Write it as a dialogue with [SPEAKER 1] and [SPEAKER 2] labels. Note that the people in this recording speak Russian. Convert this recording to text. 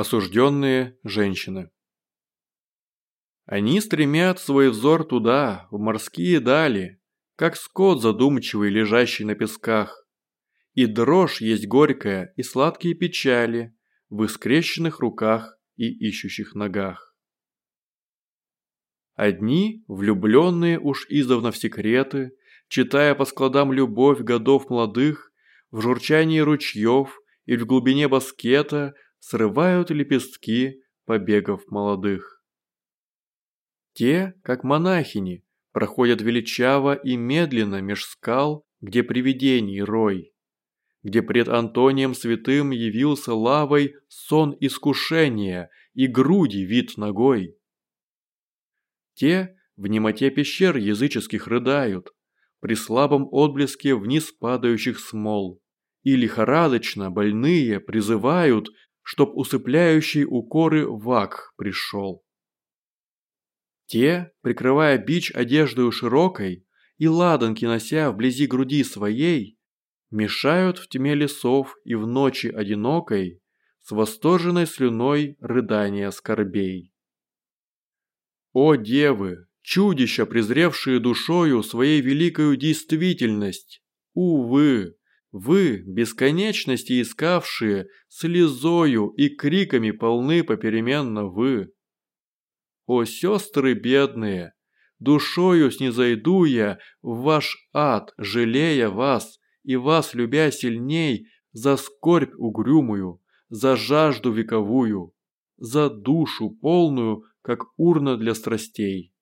[SPEAKER 1] Осужденные женщины. Они стремят свой взор туда, в морские дали, как скот задумчивый, лежащий на песках. И дрожь есть горькая, и сладкие печали в их скрещенных руках и ищущих ногах. Одни, влюбленные уж издавна в секреты, читая по складам любовь годов молодых, в журчании ручьев или в глубине баскета срывают лепестки побегов молодых. Те, как монахини, проходят величаво и медленно меж скал, где привидений рой, где пред Антонием святым явился лавой сон искушения и груди вид ногой. Те в немоте пещер языческих рыдают, при слабом отблеске вниз падающих смол, и лихорадочно больные призывают чтоб усыпляющий укоры вак пришел. Те, прикрывая бич одеждою широкой и ладанки нося вблизи груди своей, мешают в тьме лесов и в ночи одинокой с восторженной слюной рыдания скорбей. О девы, чудища, презревшие душою своей великою действительность, увы, вы, бесконечности искавшие, слезою и криками полны попеременно вы. О, сестры бедные, душою снизойду я в ваш ад, жалея вас, и вас любя сильней за скорбь угрюмую, за жажду вековую, за душу полную, как урна для страстей.